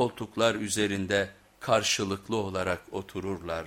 koltuklar üzerinde karşılıklı olarak otururlar.